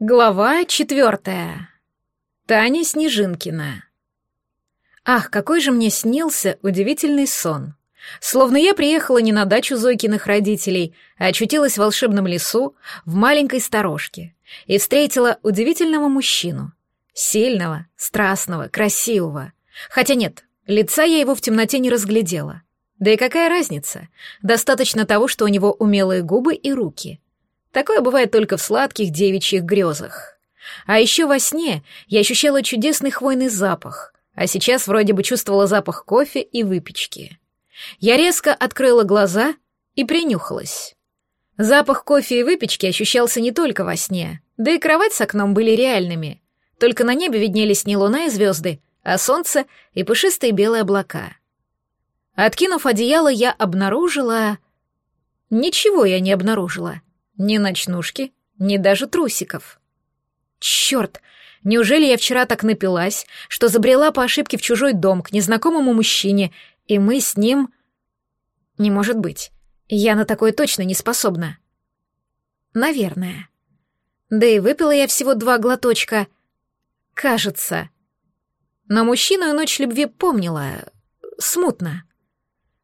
Глава четвертая. Таня Снежинкина. Ах, какой же мне снился удивительный сон. Словно я приехала не на дачу Зойкиных родителей, а очутилась в волшебном лесу, в маленькой сторожке, и встретила удивительного мужчину. Сильного, страстного, красивого. Хотя нет, лица я его в темноте не разглядела. Да и какая разница? Достаточно того, что у него умелые губы и руки — Такое бывает только в сладких девичьих грезах. А еще во сне я ощущала чудесный хвойный запах, а сейчас вроде бы чувствовала запах кофе и выпечки. Я резко открыла глаза и принюхалась. Запах кофе и выпечки ощущался не только во сне, да и кровать с окном были реальными. Только на небе виднелись не луна и звезды, а солнце и пушистые белые облака. Откинув одеяло, я обнаружила... Ничего я не обнаружила — ни ночнушки, ни даже трусиков. Черт! Неужели я вчера так напилась, что забрела по ошибке в чужой дом к незнакомому мужчине, и мы с ним... Не может быть. Я на такое точно не способна. Наверное. Да и выпила я всего два глоточка. Кажется. Но мужчину и ночь любви помнила. Смутно.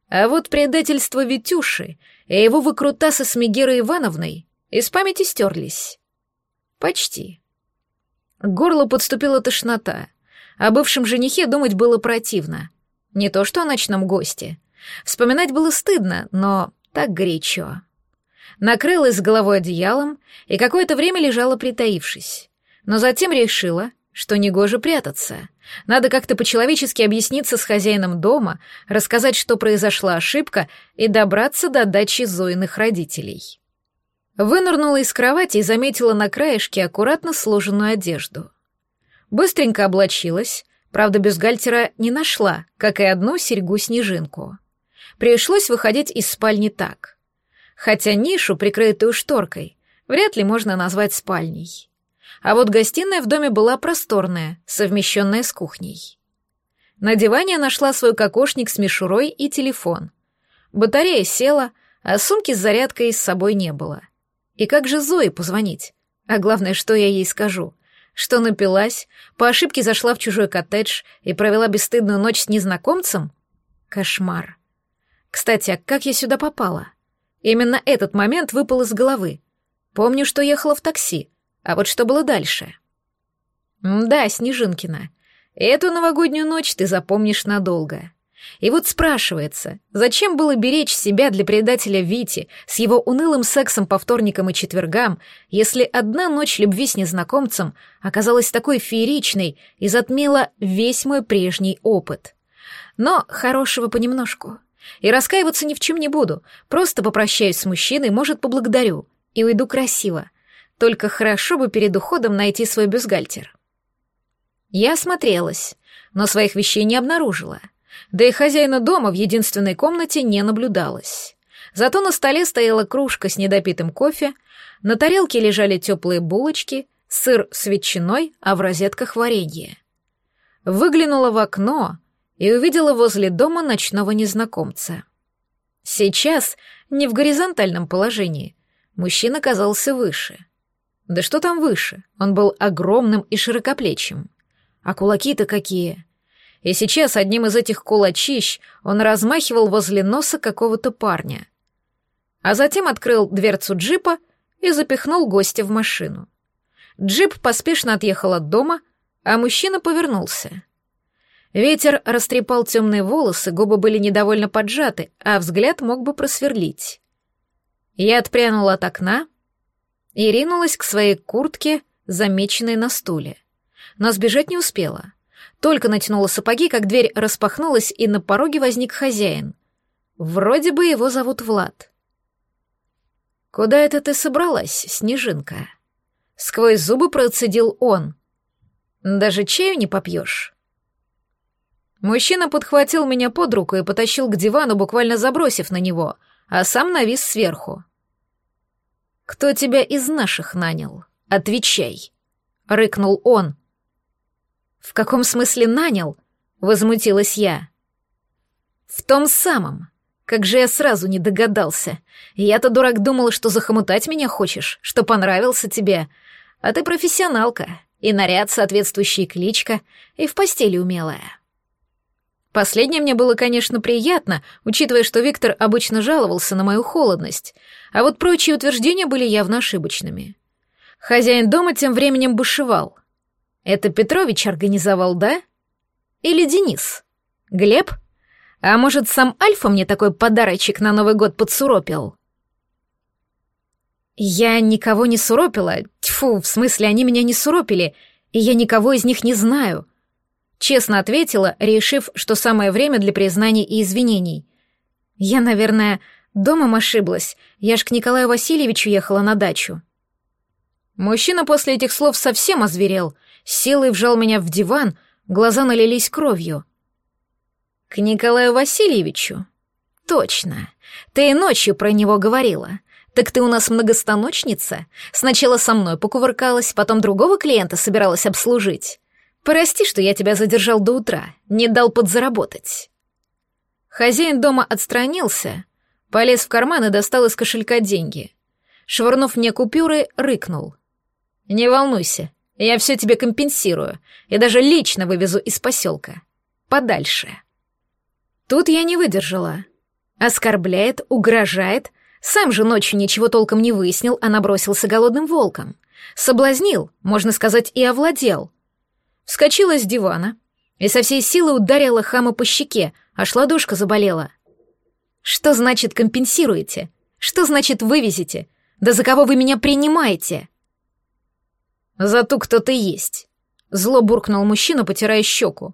А вот предательство Витюши и его выкрутасы с Мегерой Ивановной из памяти стерлись. Почти. К горлу подступила тошнота. О бывшем женихе думать было противно. Не то что о ночном госте. Вспоминать было стыдно, но так горячо. Накрылась головой одеялом и какое-то время лежала притаившись. Но затем решила, что негоже прятаться. Надо как-то по-человечески объясниться с хозяином дома, рассказать, что произошла ошибка, и добраться до дачи Зоиных родителей. Вынырнула из кровати и заметила на краешке аккуратно сложенную одежду. Быстренько облачилась, правда, бюстгальтера не нашла, как и одну серьгу-снежинку. Пришлось выходить из спальни так. Хотя нишу, прикрытую шторкой, вряд ли можно назвать спальней. А вот гостиная в доме была просторная, совмещенная с кухней. На диване нашла свой кокошник с мишурой и телефон. Батарея села, а сумки с зарядкой с собой не было. И как же Зои позвонить? А главное, что я ей скажу? Что напилась, по ошибке зашла в чужой коттедж и провела бесстыдную ночь с незнакомцем? Кошмар. Кстати, а как я сюда попала? Именно этот момент выпал из головы. Помню, что ехала в такси, а вот что было дальше? Да, Снежинкина, эту новогоднюю ночь ты запомнишь надолго. И вот спрашивается, зачем было беречь себя для предателя Вити с его унылым сексом по вторникам и четвергам, если одна ночь любви с незнакомцем оказалась такой фееричной и затмила весь мой прежний опыт? Но хорошего понемножку. И раскаиваться ни в чем не буду, просто попрощаюсь с мужчиной, может, поблагодарю, и уйду красиво, только хорошо бы перед уходом найти свой бюстгальтер. Я осмотрелась, но своих вещей не обнаружила. Да и хозяина дома в единственной комнате не наблюдалось. Зато на столе стояла кружка с недопитым кофе, на тарелке лежали теплые булочки, сыр с ветчиной, а в розетках варенье. Выглянула в окно и увидела возле дома ночного незнакомца. Сейчас, не в горизонтальном положении, мужчина казался выше — да что там выше? Он был огромным и широкоплечим. А кулаки-то какие! И сейчас одним из этих кулачищ он размахивал возле носа какого-то парня. А затем открыл дверцу джипа и запихнул гостя в машину. Джип поспешно отъехал от дома, а мужчина повернулся. Ветер растрепал темные волосы, губы были недовольно поджаты, а взгляд мог бы просверлить. Я отпрянула от окна и ринулась к своей куртке, замеченной на стуле. Но сбежать не успела. Только натянула сапоги, как дверь распахнулась, и на пороге возник хозяин. Вроде бы его зовут Влад. «Куда это ты собралась, Снежинка?» Сквозь зубы процедил он. «Даже чаю не попьешь?» Мужчина подхватил меня под руку и потащил к дивану, буквально забросив на него, а сам навис сверху. «Кто тебя из наших нанял? Отвечай!» — рыкнул он. «В каком смысле нанял?» — возмутилась я. «В том самом. Как же я сразу не догадался. Я-то, дурак, думала, что захомутать меня хочешь, что понравился тебе. А ты профессионалка, и наряд соответствующий кличка, и в постели умелая. Последнее мне было, конечно, приятно, учитывая, что Виктор обычно жаловался на мою холодность, а вот прочие утверждения были явно ошибочными. Хозяин дома тем временем бушевал. Это Петрович организовал, да? Или Денис? Глеб? А может, сам Альфа мне такой подарочек на Новый год подсуропил? Я никого не суропила. Тьфу, в смысле, они меня не суропили, и я никого из них не знаю. Честно ответила, решив, что самое время для признания и извинений. Я, наверное, домом ошиблась. Я ж к Николаю Васильевичу ехала на дачу. Мужчина после этих слов совсем озверел, силой вжал меня в диван, глаза налились кровью. «К Николаю Васильевичу?» «Точно. Ты и ночью про него говорила. Так ты у нас многостаночница? Сначала со мной покувыркалась, потом другого клиента собиралась обслужить. Прости, что я тебя задержал до утра, не дал подзаработать». Хозяин дома отстранился, полез в карман и достал из кошелька деньги. Швырнув мне купюры, рыкнул. «Не волнуйся, я все тебе компенсирую и даже лично вывезу из поселка. Подальше». Тут я не выдержала. Оскорбляет, угрожает, сам же ночью ничего толком не выяснил, а набросился голодным волком. Соблазнил, можно сказать, и овладел. Вскочила с дивана и со всей силы ударила хама по щеке, аж ладошка заболела. «Что значит компенсируете? Что значит вывезете? Да за кого вы меня принимаете?» «За ту, кто ты есть», — зло буркнул мужчина, потирая щеку.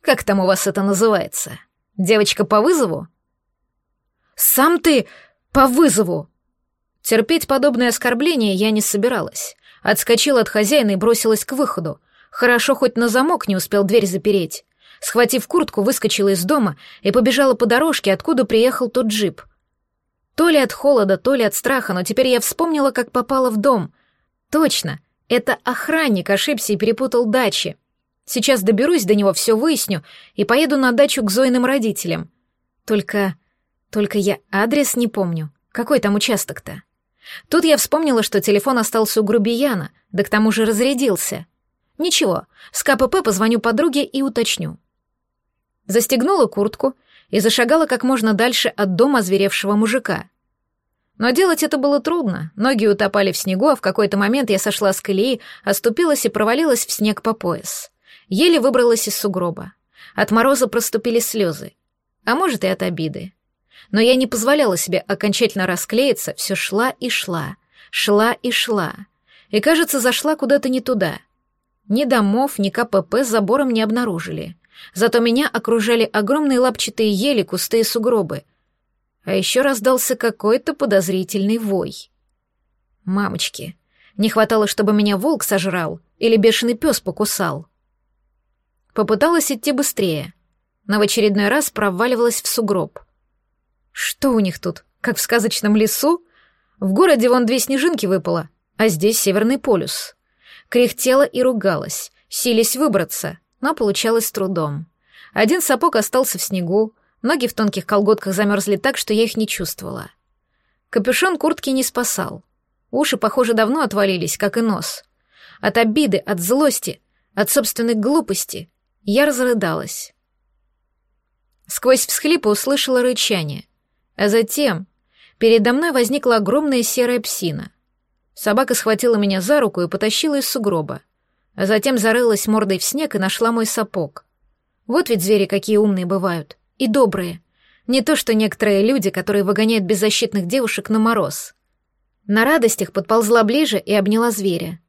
«Как там у вас это называется? Девочка по вызову?» «Сам ты по вызову!» Терпеть подобное оскорбление я не собиралась. Отскочила от хозяина и бросилась к выходу. Хорошо, хоть на замок не успел дверь запереть. Схватив куртку, выскочила из дома и побежала по дорожке, откуда приехал тот джип. То ли от холода, то ли от страха, но теперь я вспомнила, как попала в дом. Точно, это охранник ошибся и перепутал дачи. Сейчас доберусь до него, все выясню и поеду на дачу к Зоиным родителям. Только... только я адрес не помню. Какой там участок-то? Тут я вспомнила, что телефон остался у грубияна, да к тому же разрядился. Ничего, с КПП позвоню подруге и уточню. Застегнула куртку и зашагала как можно дальше от дома озверевшего мужика. Но делать это было трудно, ноги утопали в снегу, а в какой-то момент я сошла с колеи, оступилась и провалилась в снег по пояс. Еле выбралась из сугроба. От мороза проступили слезы. А может, и от обиды. Но я не позволяла себе окончательно расклеиться, все шла и шла, шла и шла. И, кажется, зашла куда-то не туда. Ни домов, ни КПП с забором не обнаружили. Зато меня окружали огромные лапчатые ели, кусты и сугробы — а еще раздался какой-то подозрительный вой. Мамочки, не хватало, чтобы меня волк сожрал или бешеный пес покусал. Попыталась идти быстрее, но в очередной раз проваливалась в сугроб. Что у них тут, как в сказочном лесу? В городе вон две снежинки выпало, а здесь Северный полюс. Кряхтела и ругалась, сились выбраться, но получалось с трудом. Один сапог остался в снегу, Ноги в тонких колготках замерзли так, что я их не чувствовала. Капюшон куртки не спасал. Уши, похоже, давно отвалились, как и нос. От обиды, от злости, от собственной глупости я разрыдалась. Сквозь всхлипы услышала рычание, а затем передо мной возникла огромная серая псина. Собака схватила меня за руку и потащила из сугроба, а затем зарылась мордой в снег и нашла мой сапог. Вот ведь звери какие умные бывают и добрые. Не то что некоторые люди, которые выгоняют беззащитных девушек на мороз. На радостях подползла ближе и обняла зверя.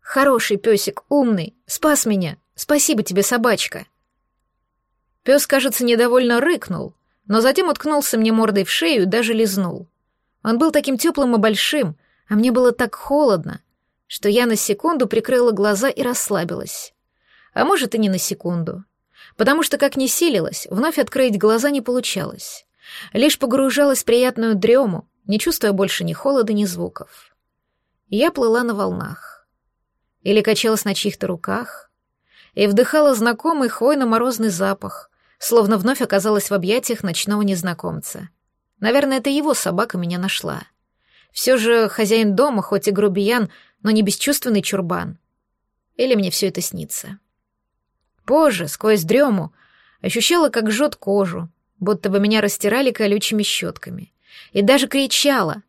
«Хороший песик, умный, спас меня. Спасибо тебе, собачка». Пес, кажется, недовольно рыкнул, но затем уткнулся мне мордой в шею и даже лизнул. Он был таким теплым и большим, а мне было так холодно, что я на секунду прикрыла глаза и расслабилась. А может, и не на секунду потому что, как ни силилась, вновь открыть глаза не получалось. Лишь погружалась в приятную дрему, не чувствуя больше ни холода, ни звуков. Я плыла на волнах. Или качалась на чьих-то руках, и вдыхала знакомый хвойно-морозный запах, словно вновь оказалась в объятиях ночного незнакомца. Наверное, это его собака меня нашла. Все же хозяин дома, хоть и грубиян, но не бесчувственный чурбан. Или мне все это снится? Позже, сквозь дрему, ощущала, как жжет кожу, будто бы меня растирали колючими щетками. И даже кричала,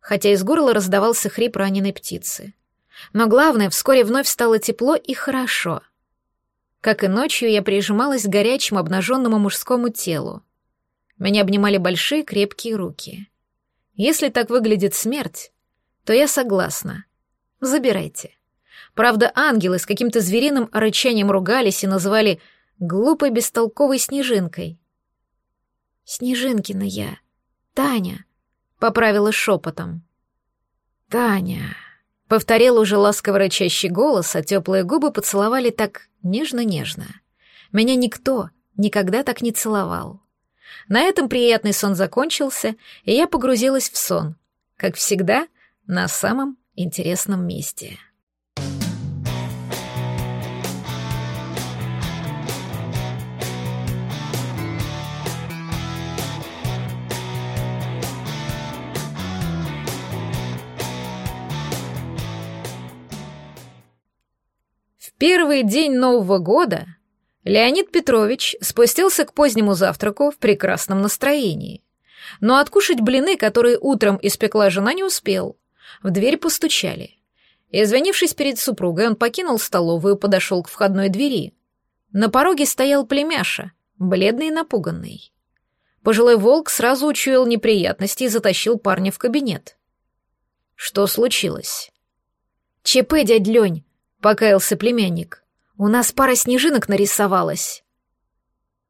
хотя из горла раздавался хрип раненой птицы. Но главное, вскоре вновь стало тепло и хорошо. Как и ночью, я прижималась к горячему обнаженному мужскому телу. Меня обнимали большие крепкие руки. Если так выглядит смерть, то я согласна. Забирайте. Правда, ангелы с каким-то звериным рычанием ругались и называли глупой бестолковой снежинкой. «Снежинкина я. Таня», — поправила шепотом. «Таня», — повторил уже ласково рычащий голос, а теплые губы поцеловали так нежно-нежно. Меня никто никогда так не целовал. На этом приятный сон закончился, и я погрузилась в сон, как всегда, на самом интересном месте. Первый день Нового года Леонид Петрович спустился к позднему завтраку в прекрасном настроении. Но откушать блины, которые утром испекла жена, не успел. В дверь постучали. Извинившись перед супругой, он покинул столовую и подошел к входной двери. На пороге стоял племяша, бледный и напуганный. Пожилой волк сразу учуял неприятности и затащил парня в кабинет. Что случилось? «ЧП, дядь Лень!» — покаялся племянник. «У нас пара снежинок нарисовалась».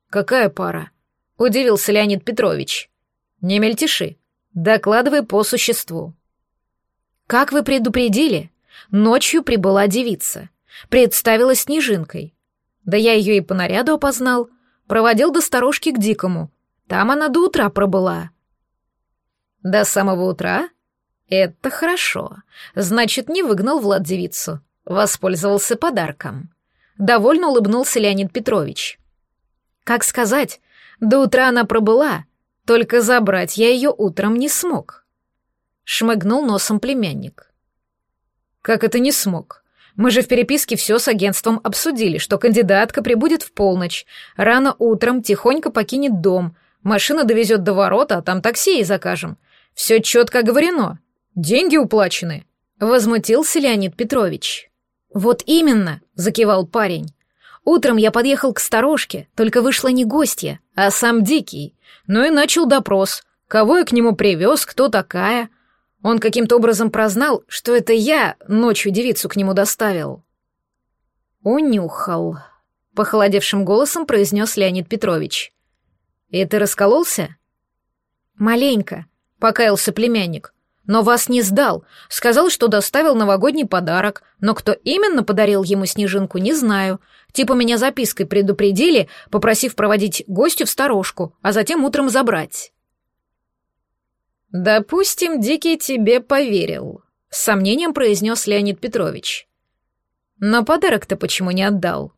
«Какая пара?» — удивился Леонид Петрович. «Не мельтеши. Докладывай по существу». «Как вы предупредили? Ночью прибыла девица. Представилась снежинкой. Да я ее и по наряду опознал. Проводил до сторожки к Дикому. Там она до утра пробыла». «До самого утра?» «Это хорошо. Значит, не выгнал Влад девицу. Воспользовался подарком. Довольно улыбнулся Леонид Петрович. Как сказать, до утра она пробыла, только забрать я ее утром не смог. Шмыгнул носом племянник. Как это не смог? Мы же в переписке все с агентством обсудили, что кандидатка прибудет в полночь, рано утром тихонько покинет дом, машина довезет до ворота, а там такси и закажем. Все четко говорено. Деньги уплачены. Возмутился Леонид Петрович. «Вот именно», — закивал парень. «Утром я подъехал к сторожке, только вышла не гостья, а сам Дикий. Ну и начал допрос. Кого я к нему привез, кто такая?» Он каким-то образом прознал, что это я ночью девицу к нему доставил. «Унюхал», — похолодевшим голосом произнес Леонид Петрович. «И ты раскололся?» «Маленько», — покаялся племянник но вас не сдал. Сказал, что доставил новогодний подарок, но кто именно подарил ему снежинку, не знаю. Типа меня запиской предупредили, попросив проводить гостю в сторожку, а затем утром забрать. «Допустим, Дикий тебе поверил», — с сомнением произнес Леонид Петрович. «Но подарок-то почему не отдал?»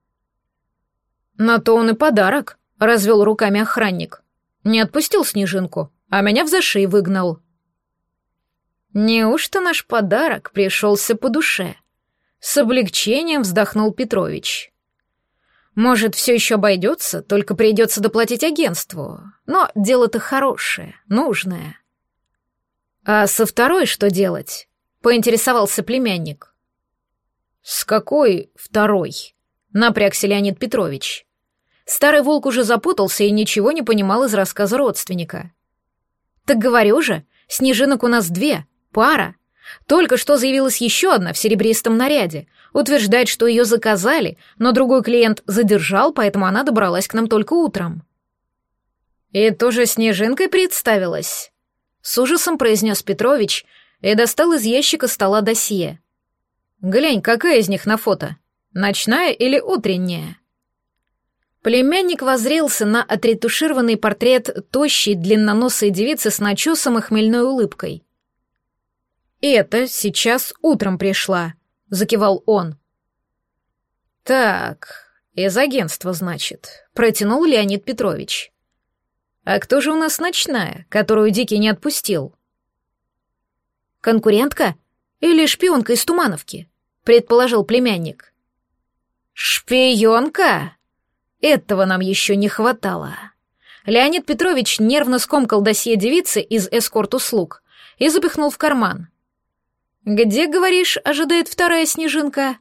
«На то он и подарок», — развел руками охранник. «Не отпустил снежинку, а меня в зашей выгнал». Неужто наш подарок пришелся по душе? С облегчением вздохнул Петрович. Может, все еще обойдется, только придется доплатить агентству. Но дело-то хорошее, нужное. А со второй что делать? Поинтересовался племянник. С какой второй? Напрягся Леонид Петрович. Старый волк уже запутался и ничего не понимал из рассказа родственника. Так говорю же, снежинок у нас две, Пара. Только что заявилась еще одна в серебристом наряде. Утверждает, что ее заказали, но другой клиент задержал, поэтому она добралась к нам только утром. «И тоже снежинкой представилась?» С ужасом произнес Петрович и достал из ящика стола досье. «Глянь, какая из них на фото? Ночная или утренняя?» Племянник возрился на отретушированный портрет тощей длинноносой девицы с начесом и хмельной улыбкой. «Это сейчас утром пришла», — закивал он. «Так, из агентства, значит», — протянул Леонид Петрович. «А кто же у нас ночная, которую Дикий не отпустил?» «Конкурентка?» Или шпионка из Тумановки, предположил племянник. Шпионка? Этого нам еще не хватало. Леонид Петрович нервно скомкал досье девицы из эскорт-услуг и запихнул в карман. «Где, говоришь, ожидает вторая снежинка?»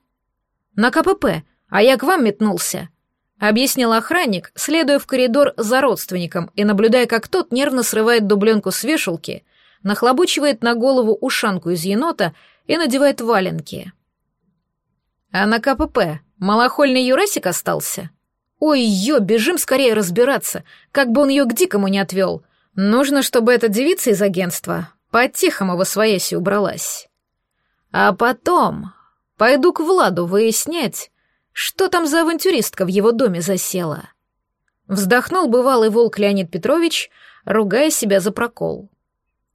«На КПП, а я к вам метнулся», — объяснил охранник, следуя в коридор за родственником и наблюдая, как тот нервно срывает дубленку с вешалки, нахлобучивает на голову ушанку из енота и надевает валенки. «А на КПП малохольный Юрасик остался?» «Ой-ё, бежим скорее разбираться, как бы он ее к дикому не отвел. Нужно, чтобы эта девица из агентства по-тихому во свояси убралась. А потом пойду к Владу выяснять, что там за авантюристка в его доме засела?» Вздохнул бывалый волк Леонид Петрович, ругая себя за прокол.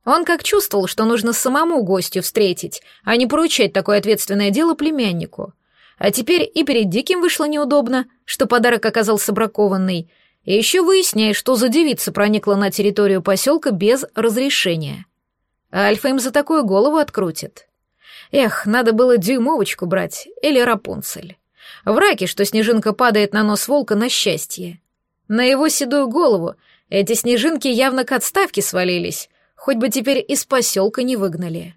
Он как чувствовал, что нужно самому гостю встретить, а не поручать такое ответственное дело племяннику. А теперь и перед Диким вышло неудобно, что подарок оказался бракованный, и еще выясняя, что за девица проникла на территорию поселка без разрешения. Альфа им за такую голову открутит. Эх, надо было дюймовочку брать или Рапунцель. В раке, что снежинка падает на нос волка на счастье. На его седую голову эти снежинки явно к отставке свалились, хоть бы теперь из поселка не выгнали.